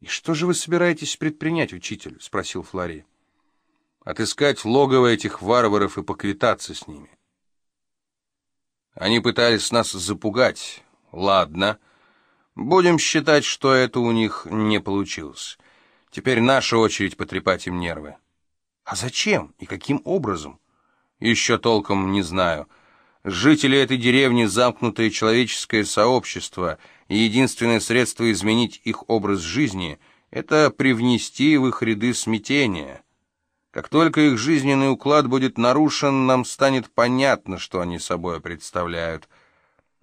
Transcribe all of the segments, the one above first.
«И что же вы собираетесь предпринять, учитель?» — спросил Флори. «Отыскать логово этих варваров и поквитаться с ними». Они пытались нас запугать. Ладно. Будем считать, что это у них не получилось. Теперь наша очередь потрепать им нервы. А зачем и каким образом? Еще толком не знаю. Жители этой деревни — замкнутое человеческое сообщество, и единственное средство изменить их образ жизни — это привнести в их ряды смятение. Как только их жизненный уклад будет нарушен, нам станет понятно, что они собой представляют.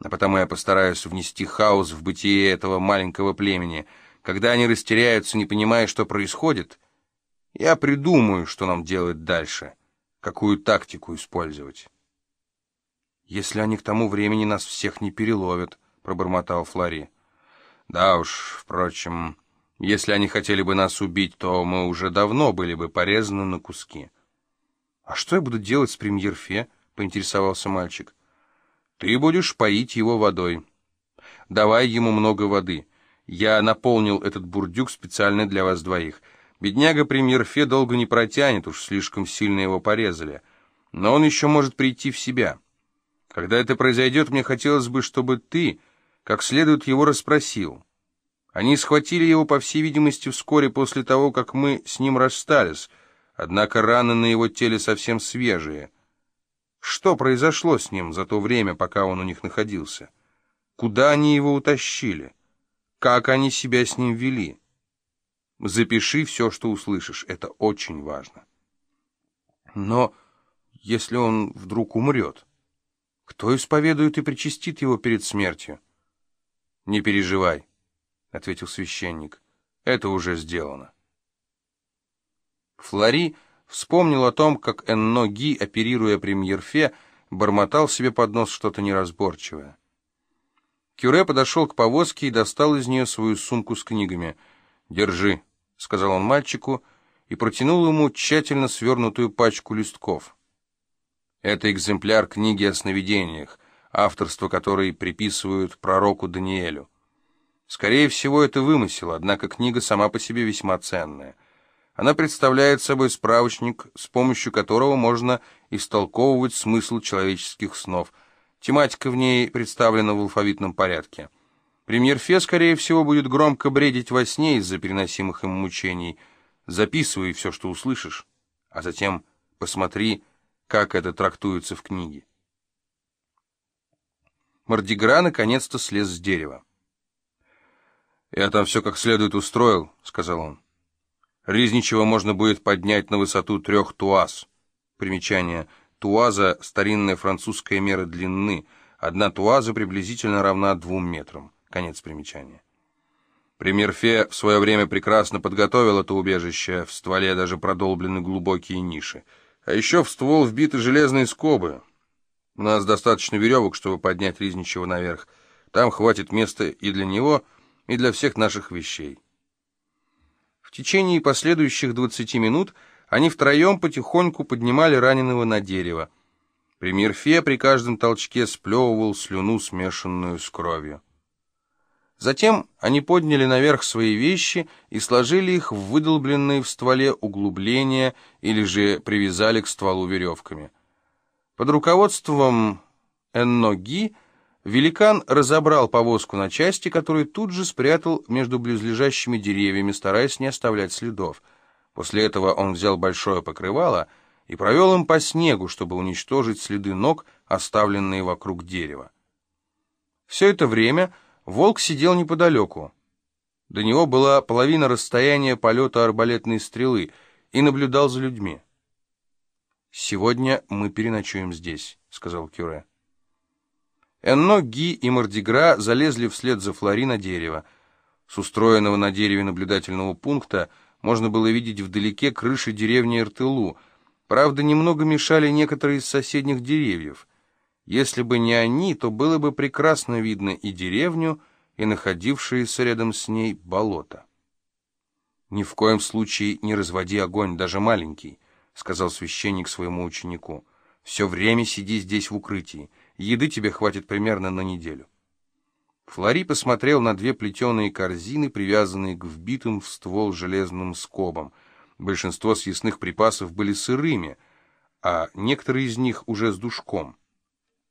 А потому я постараюсь внести хаос в бытие этого маленького племени. Когда они растеряются, не понимая, что происходит, я придумаю, что нам делать дальше, какую тактику использовать. «Если они к тому времени нас всех не переловят», — пробормотал Флори. «Да уж, впрочем...» Если они хотели бы нас убить, то мы уже давно были бы порезаны на куски. — А что я буду делать с премьер-фе? — поинтересовался мальчик. — Ты будешь поить его водой. Давай ему много воды. Я наполнил этот бурдюк специально для вас двоих. Бедняга премьер-фе долго не протянет, уж слишком сильно его порезали. Но он еще может прийти в себя. Когда это произойдет, мне хотелось бы, чтобы ты как следует его расспросил. Они схватили его, по всей видимости, вскоре после того, как мы с ним расстались, однако раны на его теле совсем свежие. Что произошло с ним за то время, пока он у них находился? Куда они его утащили? Как они себя с ним вели? Запиши все, что услышишь, это очень важно. Но если он вдруг умрет, кто исповедует и причастит его перед смертью? Не переживай. — ответил священник. «Это уже сделано». Флори вспомнил о том, как Энно Ги, оперируя премьер-фе, бормотал себе под нос что-то неразборчивое. Кюре подошел к повозке и достал из нее свою сумку с книгами. «Держи», — сказал он мальчику, и протянул ему тщательно свернутую пачку листков. Это экземпляр книги о сновидениях, авторство которой приписывают пророку Даниэлю. Скорее всего, это вымысел, однако книга сама по себе весьма ценная. Она представляет собой справочник, с помощью которого можно истолковывать смысл человеческих снов. Тематика в ней представлена в алфавитном порядке. Премьер Фе, скорее всего, будет громко бредить во сне из-за переносимых им мучений. Записывай все, что услышишь, а затем посмотри, как это трактуется в книге. Мордигра наконец-то слез с дерева. «Я там все как следует устроил», — сказал он. «Ризничего можно будет поднять на высоту трех туаз». Примечание. Туаза — старинная французская мера длины. Одна туаза приблизительно равна двум метрам. Конец примечания. Премьер Фе в свое время прекрасно подготовил это убежище, в стволе даже продолблены глубокие ниши. А еще в ствол вбиты железные скобы. У нас достаточно веревок, чтобы поднять Ризничего наверх. Там хватит места и для него, и для всех наших вещей. В течение последующих 20 минут они втроем потихоньку поднимали раненого на дерево. Премьер Фе при каждом толчке сплевывал слюну, смешанную с кровью. Затем они подняли наверх свои вещи и сложили их в выдолбленные в стволе углубления или же привязали к стволу веревками. Под руководством Энноги Великан разобрал повозку на части, которую тут же спрятал между близлежащими деревьями, стараясь не оставлять следов. После этого он взял большое покрывало и провел им по снегу, чтобы уничтожить следы ног, оставленные вокруг дерева. Все это время волк сидел неподалеку. До него была половина расстояния полета арбалетной стрелы и наблюдал за людьми. «Сегодня мы переночуем здесь», — сказал Кюре. Энно, Ги и Мордигра залезли вслед за Флори на дерево. С устроенного на дереве наблюдательного пункта можно было видеть вдалеке крыши деревни Эртылу. Правда, немного мешали некоторые из соседних деревьев. Если бы не они, то было бы прекрасно видно и деревню, и находившееся рядом с ней болото. «Ни в коем случае не разводи огонь, даже маленький», — сказал священник своему ученику. «Все время сиди здесь в укрытии». Еды тебе хватит примерно на неделю. Флори посмотрел на две плетеные корзины, привязанные к вбитым в ствол железным скобам. Большинство съестных припасов были сырыми, а некоторые из них уже с душком.